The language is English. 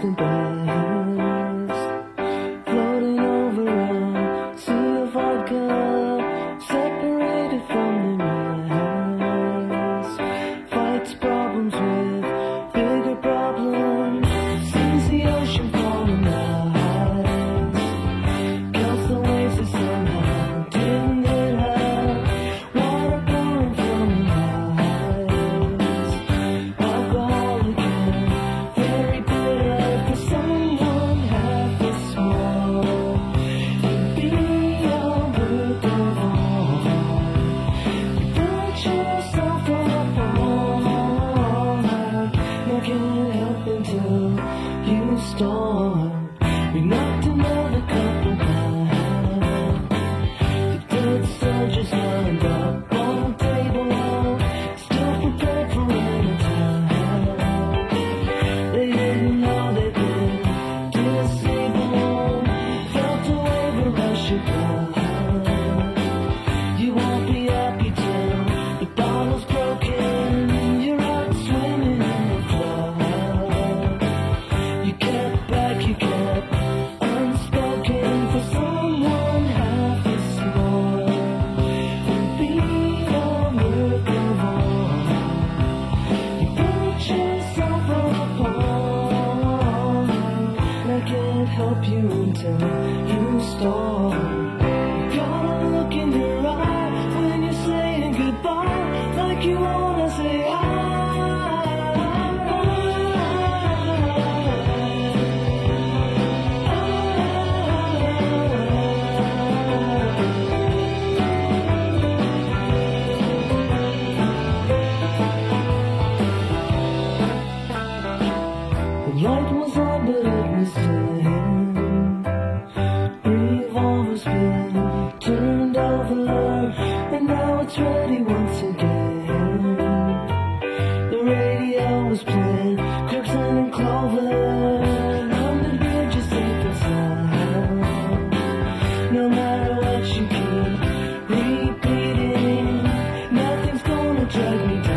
Justin 说 help you until you stop. You gotta look in your eye when you're saying goodbye, like you wanna say. It's ready once again. The radio was playing "Crimson and Clover. The. No matter what you keep repeating, nothing's gonna drag me down.